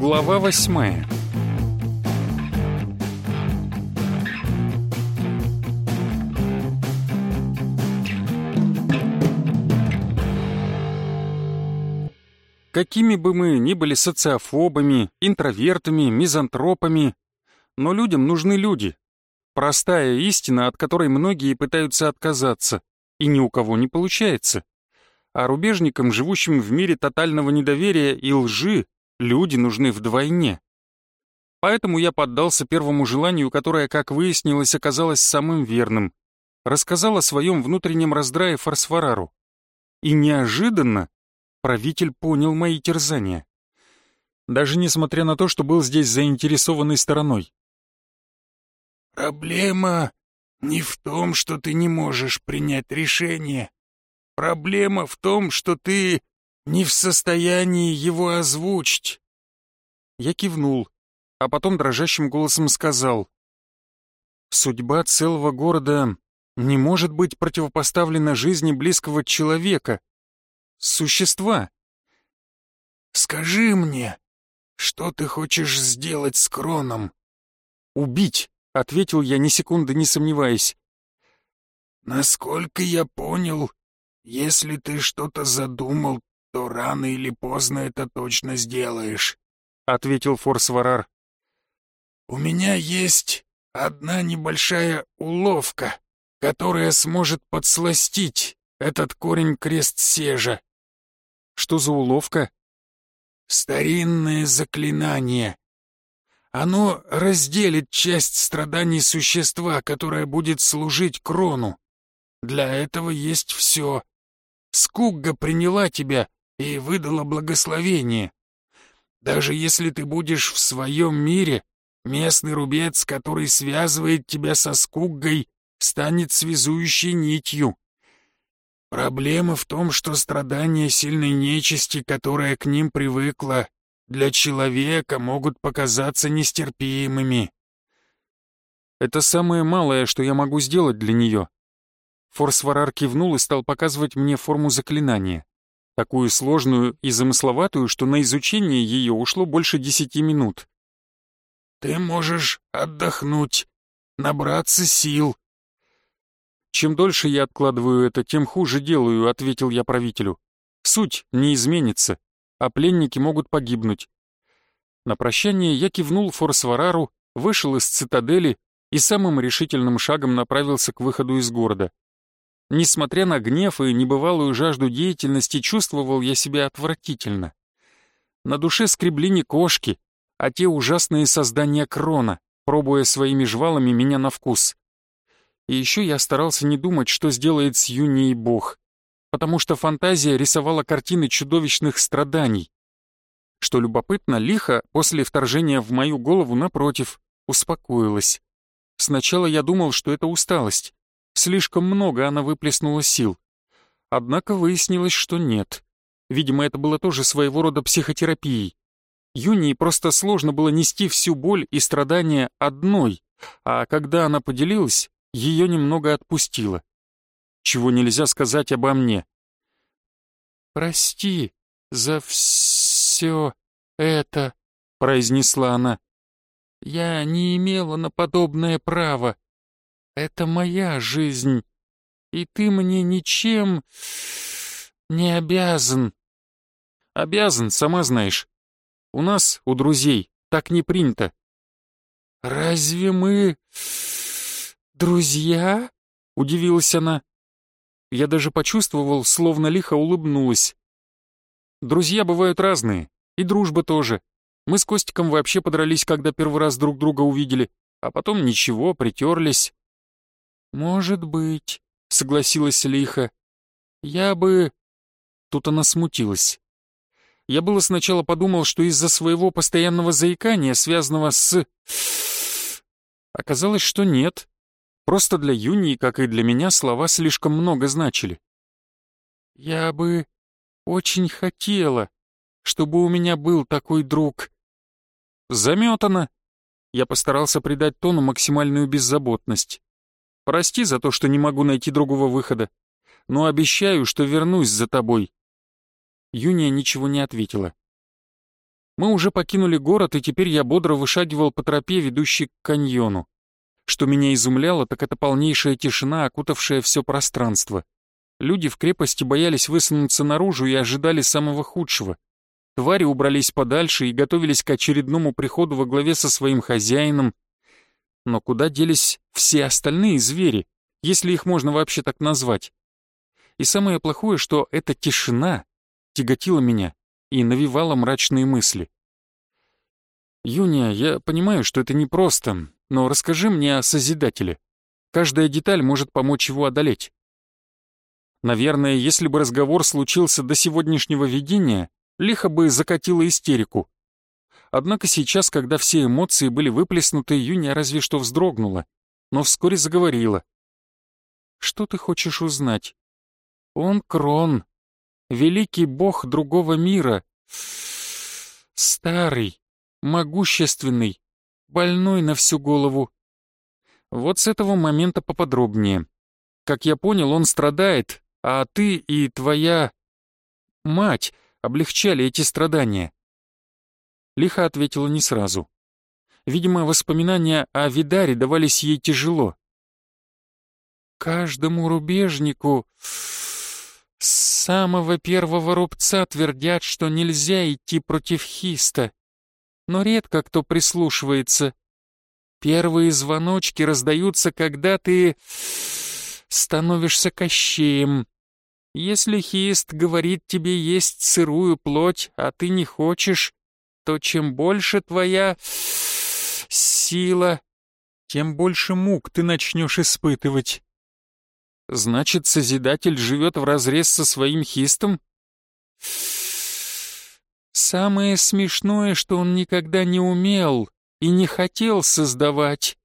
Глава восьмая Какими бы мы ни были социофобами, интровертами, мизантропами, но людям нужны люди. Простая истина, от которой многие пытаются отказаться, и ни у кого не получается. А рубежникам, живущим в мире тотального недоверия и лжи, люди нужны вдвойне. Поэтому я поддался первому желанию, которое, как выяснилось, оказалось самым верным. Рассказал о своем внутреннем раздрае Фарсварару. И неожиданно правитель понял мои терзания. Даже несмотря на то, что был здесь заинтересованной стороной. «Проблема не в том, что ты не можешь принять решение. Проблема в том, что ты не в состоянии его озвучить». Я кивнул, а потом дрожащим голосом сказал. «Судьба целого города не может быть противопоставлена жизни близкого человека, существа. «Скажи мне, что ты хочешь сделать с Кроном?» «Убить», — ответил я, ни секунды не сомневаясь. «Насколько я понял, если ты что-то задумал, то рано или поздно это точно сделаешь», — ответил Форсварар. «У меня есть одна небольшая уловка, которая сможет подсластить этот корень крест-сежа. Что за уловка? Старинное заклинание. Оно разделит часть страданий существа, которое будет служить крону. Для этого есть все. Скугга приняла тебя и выдала благословение. Даже если ты будешь в своем мире, местный рубец, который связывает тебя со Скуггой, станет связующей нитью. Проблема в том, что страдания сильной нечисти, которая к ним привыкла, для человека могут показаться нестерпимыми. Это самое малое, что я могу сделать для нее. Форсварар кивнул и стал показывать мне форму заклинания. Такую сложную и замысловатую, что на изучение ее ушло больше десяти минут. «Ты можешь отдохнуть, набраться сил», «Чем дольше я откладываю это, тем хуже делаю», — ответил я правителю. «Суть не изменится, а пленники могут погибнуть». На прощание я кивнул Форсварару, вышел из цитадели и самым решительным шагом направился к выходу из города. Несмотря на гнев и небывалую жажду деятельности, чувствовал я себя отвратительно. На душе скребли не кошки, а те ужасные создания крона, пробуя своими жвалами меня на вкус. И еще я старался не думать, что сделает с Юнией Бог, потому что фантазия рисовала картины чудовищных страданий. Что любопытно, лихо после вторжения в мою голову, напротив, успокоилась. Сначала я думал, что это усталость. Слишком много она выплеснула сил. Однако выяснилось, что нет. Видимо, это было тоже своего рода психотерапией. Юнии просто сложно было нести всю боль и страдания одной, а когда она поделилась, ее немного отпустило. Чего нельзя сказать обо мне. «Прости за все это», — произнесла она. «Я не имела на подобное право. Это моя жизнь, и ты мне ничем не обязан». «Обязан, сама знаешь. У нас, у друзей, так не принято». «Разве мы...» «Друзья?» — удивилась она. Я даже почувствовал, словно лихо улыбнулась. Друзья бывают разные, и дружба тоже. Мы с Костиком вообще подрались, когда первый раз друг друга увидели, а потом ничего, притерлись. «Может быть», — согласилась лихо. «Я бы...» Тут она смутилась. Я было сначала подумал, что из-за своего постоянного заикания, связанного с... Оказалось, что нет. Просто для Юнии, как и для меня, слова слишком много значили. «Я бы очень хотела, чтобы у меня был такой друг». Заметано. Я постарался придать тону максимальную беззаботность. Прости за то, что не могу найти другого выхода, но обещаю, что вернусь за тобой. Юния ничего не ответила. Мы уже покинули город, и теперь я бодро вышагивал по тропе, ведущей к каньону. Что меня изумляло, так это полнейшая тишина, окутавшая все пространство. Люди в крепости боялись высунуться наружу и ожидали самого худшего. Твари убрались подальше и готовились к очередному приходу во главе со своим хозяином. Но куда делись все остальные звери, если их можно вообще так назвать? И самое плохое, что эта тишина тяготила меня и навевала мрачные мысли. «Юния, я понимаю, что это непросто, но расскажи мне о Созидателе. Каждая деталь может помочь его одолеть». Наверное, если бы разговор случился до сегодняшнего видения, лихо бы закатила истерику. Однако сейчас, когда все эмоции были выплеснуты, Юния разве что вздрогнула, но вскоре заговорила. «Что ты хочешь узнать?» «Он Крон, великий бог другого мира, старый, могущественный, больной на всю голову. Вот с этого момента поподробнее. Как я понял, он страдает, а ты и твоя... мать облегчали эти страдания. Лиха ответила не сразу. Видимо, воспоминания о Видаре давались ей тяжело. «Каждому рубежнику с самого первого рубца твердят, что нельзя идти против Хиста, но редко кто прислушивается. Первые звоночки раздаются, когда ты становишься кощеем. Если Хист говорит тебе есть сырую плоть, а ты не хочешь, то чем больше твоя сила, тем больше мук ты начнешь испытывать. Значит, Созидатель живет вразрез со своим хистом? Самое смешное, что он никогда не умел и не хотел создавать.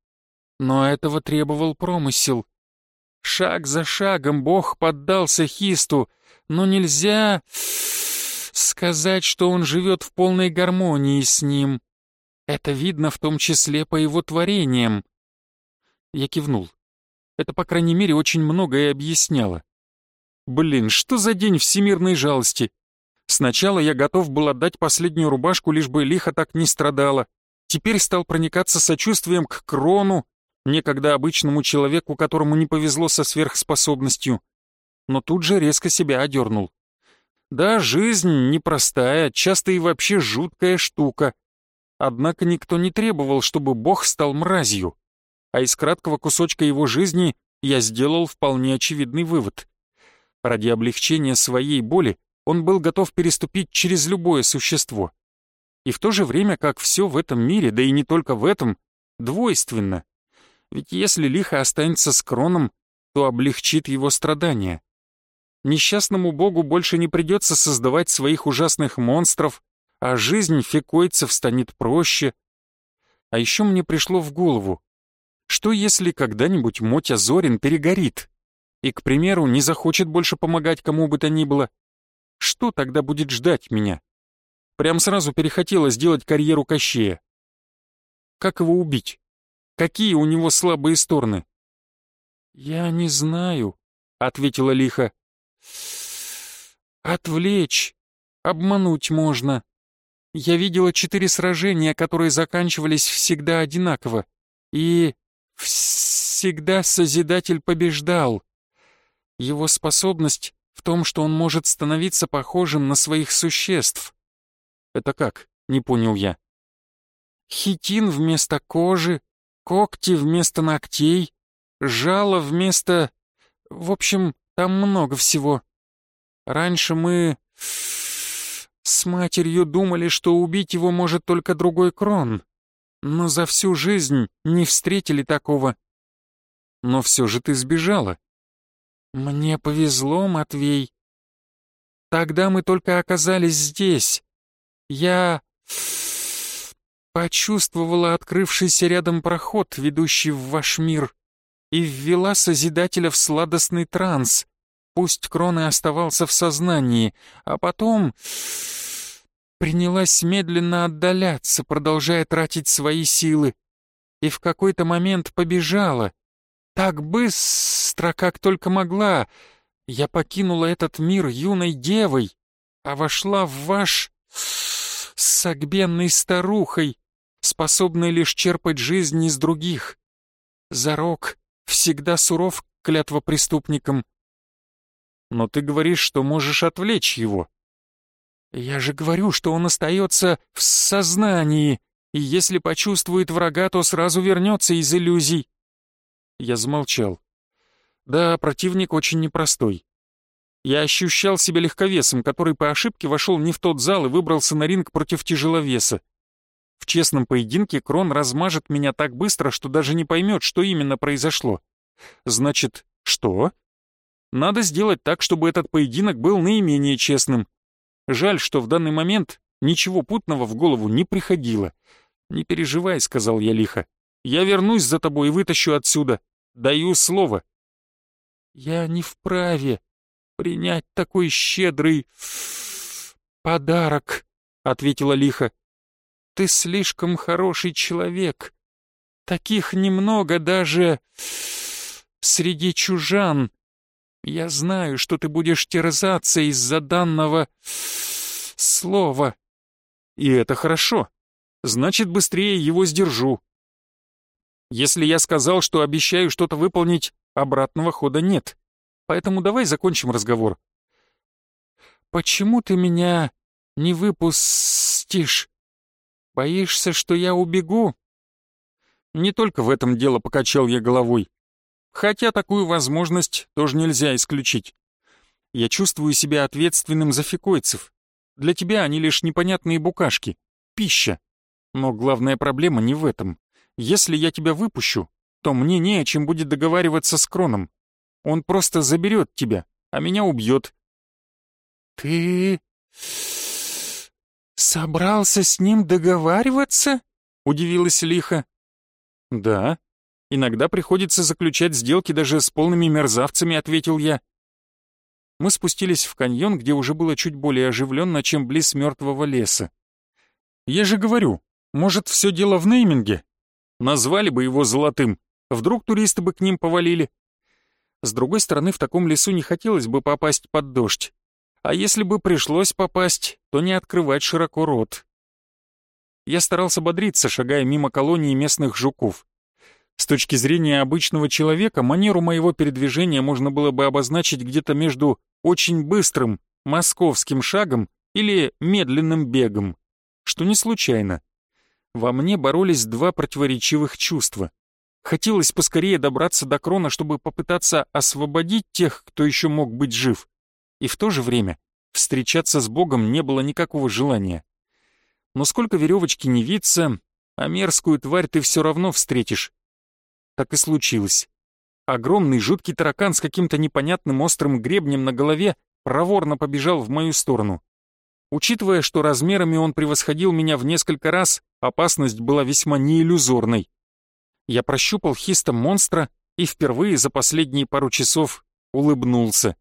Но этого требовал промысел. Шаг за шагом Бог поддался хисту, но нельзя сказать, что он живет в полной гармонии с ним. Это видно в том числе по его творениям. Я кивнул. Это, по крайней мере, очень многое объясняло. Блин, что за день всемирной жалости? Сначала я готов был отдать последнюю рубашку, лишь бы лихо так не страдала. Теперь стал проникаться сочувствием к Крону, некогда обычному человеку, которому не повезло со сверхспособностью. Но тут же резко себя одернул. Да, жизнь непростая, часто и вообще жуткая штука. Однако никто не требовал, чтобы Бог стал мразью а из краткого кусочка его жизни я сделал вполне очевидный вывод. Ради облегчения своей боли он был готов переступить через любое существо. И в то же время, как все в этом мире, да и не только в этом, двойственно. Ведь если лихо останется с Кроном, то облегчит его страдания. Несчастному богу больше не придется создавать своих ужасных монстров, а жизнь фекойцев станет проще. А еще мне пришло в голову, что если когда-нибудь Мотя Зорин перегорит и, к примеру, не захочет больше помогать кому бы то ни было? Что тогда будет ждать меня? Прям сразу перехотелось сделать карьеру Кощея. Как его убить? Какие у него слабые стороны? «Я не знаю», — ответила лихо. «Отвлечь, обмануть можно. Я видела четыре сражения, которые заканчивались всегда одинаково. И Всегда Созидатель побеждал. Его способность в том, что он может становиться похожим на своих существ. Это как? Не понял я. Хитин вместо кожи, когти вместо ногтей, жало вместо... В общем, там много всего. Раньше мы с матерью думали, что убить его может только другой крон но за всю жизнь не встретили такого. Но все же ты сбежала. Мне повезло, Матвей. Тогда мы только оказались здесь. Я почувствовала открывшийся рядом проход, ведущий в ваш мир, и ввела Созидателя в сладостный транс. Пусть Крон оставался в сознании, а потом принялась медленно отдаляться, продолжая тратить свои силы, и в какой-то момент побежала. Так быстро, как только могла. Я покинула этот мир юной девой, а вошла в ваш согбенной старухой, способной лишь черпать жизнь из других. Зарок всегда суров клятва преступникам. Но ты говоришь, что можешь отвлечь его. Я же говорю, что он остается в сознании, и если почувствует врага, то сразу вернется из иллюзий. Я замолчал. Да, противник очень непростой. Я ощущал себя легковесом, который по ошибке вошел не в тот зал и выбрался на ринг против тяжеловеса. В честном поединке Крон размажет меня так быстро, что даже не поймет, что именно произошло. Значит, что? Надо сделать так, чтобы этот поединок был наименее честным. Жаль, что в данный момент ничего путного в голову не приходило. «Не переживай», — сказал я лихо. «Я вернусь за тобой и вытащу отсюда. Даю слово». «Я не вправе принять такой щедрый подарок», — ответила лихо. «Ты слишком хороший человек. Таких немного даже среди чужан. Я знаю, что ты будешь терзаться из-за данного слова. И это хорошо. Значит, быстрее его сдержу. Если я сказал, что обещаю что-то выполнить, обратного хода нет. Поэтому давай закончим разговор. Почему ты меня не выпустишь? Боишься, что я убегу? Не только в этом дело покачал я головой. Хотя такую возможность тоже нельзя исключить. Я чувствую себя ответственным за фикойцев. Для тебя они лишь непонятные букашки, пища. Но главная проблема не в этом. Если я тебя выпущу, то мне не о чем будет договариваться с Кроном. Он просто заберет тебя, а меня убьет. Ты собрался с ним договариваться? Удивилась Лиха. Да, Иногда приходится заключать сделки даже с полными мерзавцами», — ответил я. Мы спустились в каньон, где уже было чуть более оживленно, чем близ мертвого леса. «Я же говорю, может, все дело в нейминге? Назвали бы его золотым, вдруг туристы бы к ним повалили. С другой стороны, в таком лесу не хотелось бы попасть под дождь. А если бы пришлось попасть, то не открывать широко рот. Я старался бодриться, шагая мимо колонии местных жуков. С точки зрения обычного человека, манеру моего передвижения можно было бы обозначить где-то между очень быстрым московским шагом или медленным бегом, что не случайно. Во мне боролись два противоречивых чувства. Хотелось поскорее добраться до крона, чтобы попытаться освободить тех, кто еще мог быть жив. И в то же время встречаться с Богом не было никакого желания. Но сколько веревочки не виться, а мерзкую тварь ты все равно встретишь, так и случилось. Огромный жуткий таракан с каким-то непонятным острым гребнем на голове проворно побежал в мою сторону. Учитывая, что размерами он превосходил меня в несколько раз, опасность была весьма неиллюзорной. Я прощупал хистом монстра и впервые за последние пару часов улыбнулся.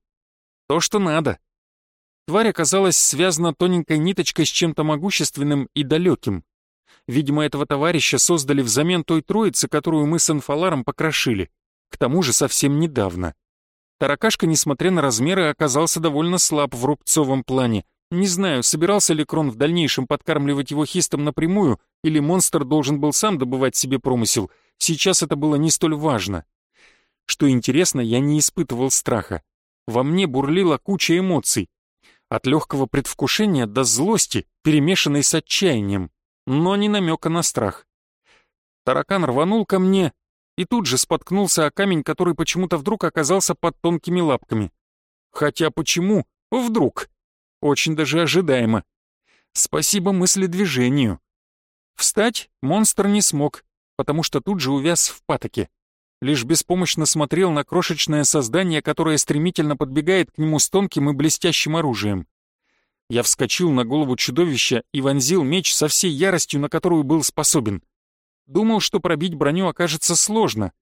То, что надо. Тварь оказалась связана тоненькой ниточкой с чем-то могущественным и далеким. Видимо, этого товарища создали взамен той троицы, которую мы с Анфаларом покрошили. К тому же совсем недавно. Таракашка, несмотря на размеры, оказался довольно слаб в рубцовом плане. Не знаю, собирался ли Крон в дальнейшем подкармливать его хистом напрямую, или монстр должен был сам добывать себе промысел. Сейчас это было не столь важно. Что интересно, я не испытывал страха. Во мне бурлила куча эмоций. От легкого предвкушения до злости, перемешанной с отчаянием но не намека на страх. Таракан рванул ко мне и тут же споткнулся о камень, который почему-то вдруг оказался под тонкими лапками. Хотя почему? Вдруг. Очень даже ожидаемо. Спасибо мыследвижению. Встать монстр не смог, потому что тут же увяз в патоке. Лишь беспомощно смотрел на крошечное создание, которое стремительно подбегает к нему с тонким и блестящим оружием. Я вскочил на голову чудовища и вонзил меч со всей яростью, на которую был способен. Думал, что пробить броню окажется сложно.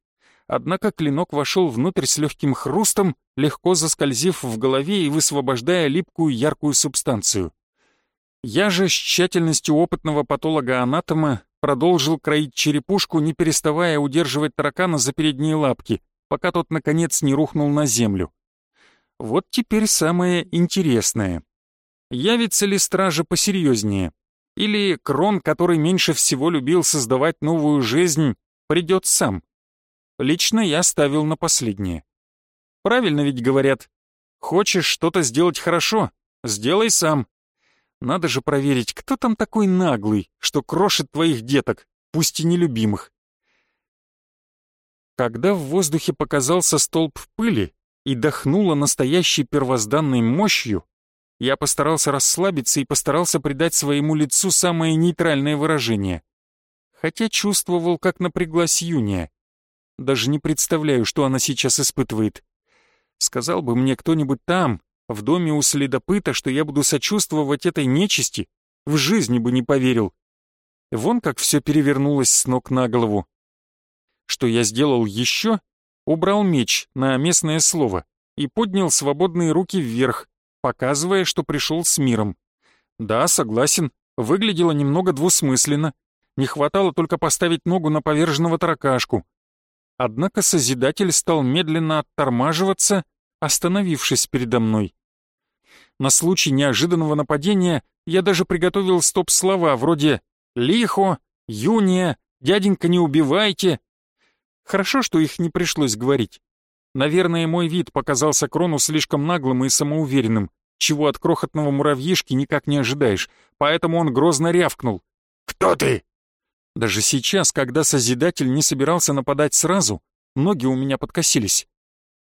Однако клинок вошел внутрь с легким хрустом, легко заскользив в голове и высвобождая липкую яркую субстанцию. Я же с тщательностью опытного патолога-анатома продолжил кроить черепушку, не переставая удерживать таракана за передние лапки, пока тот, наконец, не рухнул на землю. Вот теперь самое интересное. Явится ли стража посерьезнее? Или Крон, который меньше всего любил создавать новую жизнь, придет сам? Лично я ставил на последнее. Правильно ведь говорят, хочешь что-то сделать хорошо, сделай сам. Надо же проверить, кто там такой наглый, что крошит твоих деток, пусть и нелюбимых. Когда в воздухе показался столб пыли и дохнуло настоящей первозданной мощью, я постарался расслабиться и постарался придать своему лицу самое нейтральное выражение. Хотя чувствовал, как напряглась Юния. Даже не представляю, что она сейчас испытывает. Сказал бы мне кто-нибудь там, в доме у следопыта, что я буду сочувствовать этой нечисти, в жизни бы не поверил. Вон как все перевернулось с ног на голову. Что я сделал еще? Убрал меч на местное слово и поднял свободные руки вверх, показывая, что пришел с миром. Да, согласен, выглядело немного двусмысленно. Не хватало только поставить ногу на поверженного таракашку. Однако Созидатель стал медленно оттормаживаться, остановившись передо мной. На случай неожиданного нападения я даже приготовил стоп-слова вроде «Лихо», «Юния», «Дяденька, не убивайте». Хорошо, что их не пришлось говорить. Наверное, мой вид показался Крону слишком наглым и самоуверенным, чего от крохотного муравьишки никак не ожидаешь, поэтому он грозно рявкнул. «Кто ты?» Даже сейчас, когда Созидатель не собирался нападать сразу, ноги у меня подкосились.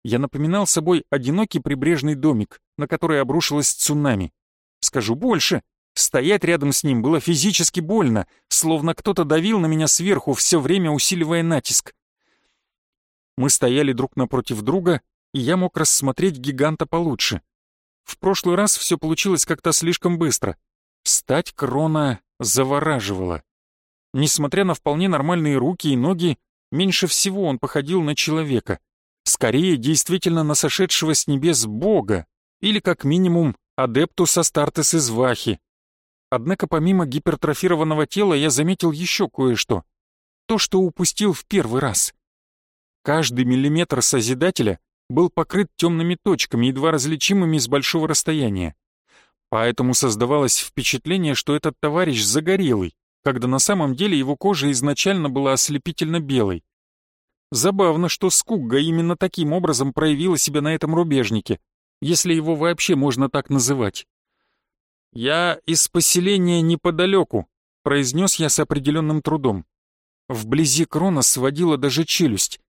Я напоминал собой одинокий прибрежный домик, на который обрушилось цунами. Скажу больше, стоять рядом с ним было физически больно, словно кто-то давил на меня сверху, все время усиливая натиск. Мы стояли друг напротив друга, и я мог рассмотреть гиганта получше. В прошлый раз все получилось как-то слишком быстро. Стать крона завораживала. Несмотря на вполне нормальные руки и ноги, меньше всего он походил на человека. Скорее, действительно на сошедшего с небес бога, или как минимум адептус Астартес из Вахи. Однако помимо гипертрофированного тела я заметил еще кое-что. То, что упустил в первый раз. Каждый миллиметр Созидателя был покрыт темными точками, едва различимыми с большого расстояния. Поэтому создавалось впечатление, что этот товарищ загорелый, когда на самом деле его кожа изначально была ослепительно белой. Забавно, что Скугга именно таким образом проявила себя на этом рубежнике, если его вообще можно так называть. «Я из поселения неподалеку», — произнес я с определенным трудом. Вблизи крона сводила даже челюсть.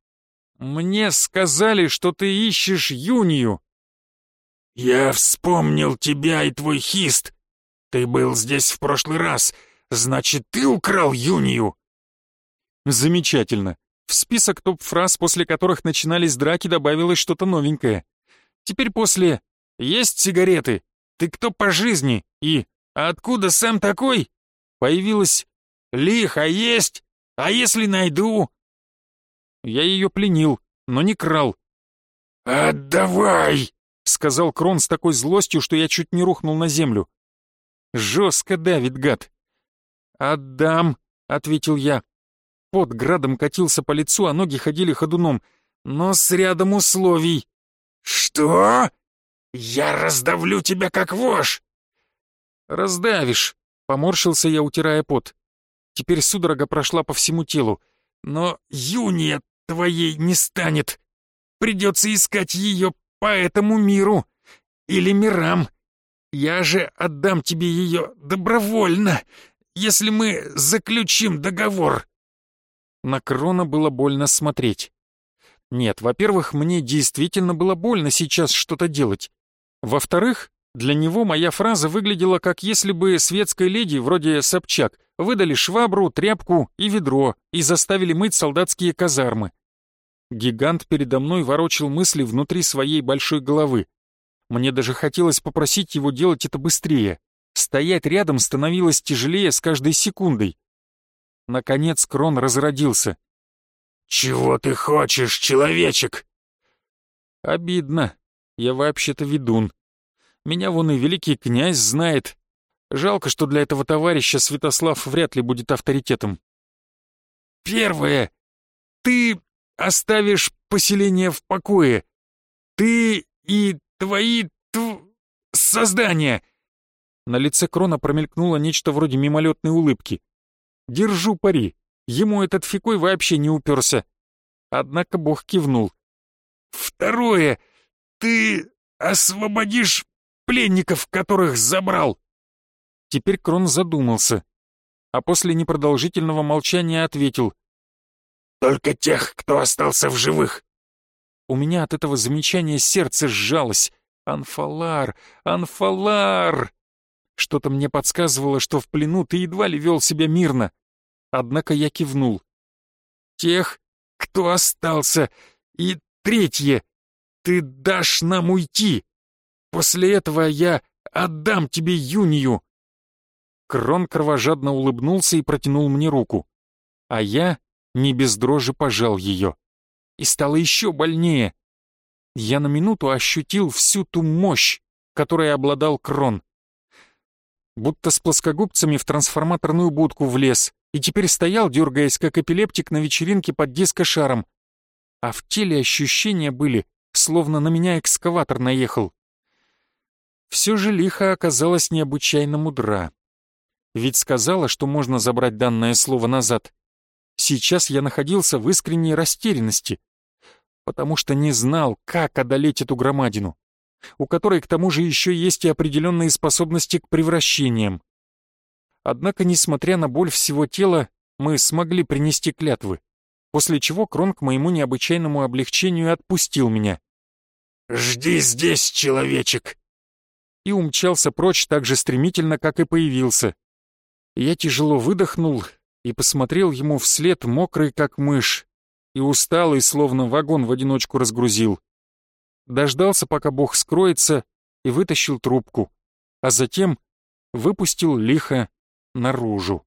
«Мне сказали, что ты ищешь Юнию». «Я вспомнил тебя и твой хист. Ты был здесь в прошлый раз. Значит, ты украл Юнию?» «Замечательно. В список топ-фраз, после которых начинались драки, добавилось что-то новенькое. Теперь после «Есть сигареты? Ты кто по жизни?» и «А откуда сам такой?» появилось «Лихо есть? А если найду?» Я ее пленил, но не крал. «Отдавай!» — сказал Крон с такой злостью, что я чуть не рухнул на землю. Жестко давит гад. «Отдам», — ответил я. Под градом катился по лицу, а ноги ходили ходуном, но с рядом условий. «Что? Я раздавлю тебя как вошь!» «Раздавишь», — поморщился я, утирая пот. Теперь судорога прошла по всему телу. «Но Юния твоей не станет. Придется искать ее по этому миру или мирам. Я же отдам тебе ее добровольно, если мы заключим договор». На Крона было больно смотреть. Нет, во-первых, мне действительно было больно сейчас что-то делать. Во-вторых, для него моя фраза выглядела как если бы светской леди, вроде Собчак, выдали швабру, тряпку и ведро и заставили мыть солдатские казармы. Гигант передо мной ворочил мысли внутри своей большой головы. Мне даже хотелось попросить его делать это быстрее. Стоять рядом становилось тяжелее с каждой секундой. Наконец Крон разродился. «Чего ты хочешь, человечек?» «Обидно. Я вообще-то ведун. Меня вон и великий князь знает. Жалко, что для этого товарища Святослав вряд ли будет авторитетом». «Первое. Ты оставишь поселение в покое. Ты и твои тв... создания. На лице Крона промелькнуло нечто вроде мимолетной улыбки. «Держу пари, ему этот фикой вообще не уперся». Однако бог кивнул. «Второе, ты освободишь пленников, которых забрал?» Теперь Крон задумался, а после непродолжительного молчания ответил. «Только тех, кто остался в живых». У меня от этого замечания сердце сжалось. «Анфалар! Анфалар!» Что-то мне подсказывало, что в плену ты едва ли вел себя мирно. Однако я кивнул. «Тех, кто остался. И третье. Ты дашь нам уйти. После этого я отдам тебе Юнию». Крон кровожадно улыбнулся и протянул мне руку. А я не без дрожи пожал ее. И стало еще больнее. Я на минуту ощутил всю ту мощь, которой обладал Крон. Будто с плоскогубцами в трансформаторную будку влез и теперь стоял, дергаясь как эпилептик на вечеринке под дискошаром. А в теле ощущения были, словно на меня экскаватор наехал. Все же лихо оказалась необычайно мудра. Ведь сказала, что можно забрать данное слово назад. Сейчас я находился в искренней растерянности, потому что не знал, как одолеть эту громадину, у которой к тому же еще есть и определенные способности к превращениям. Однако, несмотря на боль всего тела, мы смогли принести клятвы, после чего Крон к моему необычайному облегчению отпустил меня. «Жди здесь, человечек!» И умчался прочь так же стремительно, как и появился, я тяжело выдохнул и посмотрел ему вслед, мокрый как мышь, и усталый, словно вагон в одиночку разгрузил. Дождался, пока бог скроется, и вытащил трубку, а затем выпустил лихо наружу.